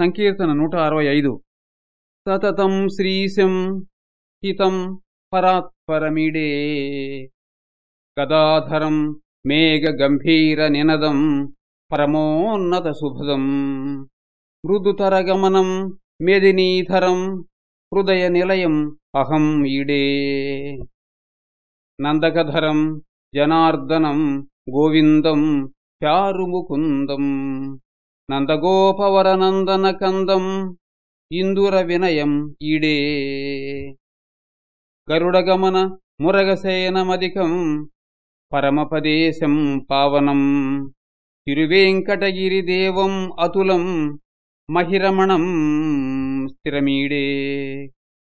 సంకీర్తన నూట అరవై ఐదు. సతతం శ్రీశం హితం పరాత్పరమిడే. గదాధరం మేఘ గంభీర నినదం పరమోన్నత శుభదం మృదుతరగమనం మెదినీధరం హృదయ నిలయం అహం ఈడే. నందకధరం జనార్దనం గోవిందం చారుముకుందం. నందగోపవరనందన కందం ఇందుర వినయం ఈడే గరుడగమన మురగసేనమధికం పరమపదేశం పావనం తిరువేంకటగిరిదేవం అతులం మహిరమణం స్థిరమీడే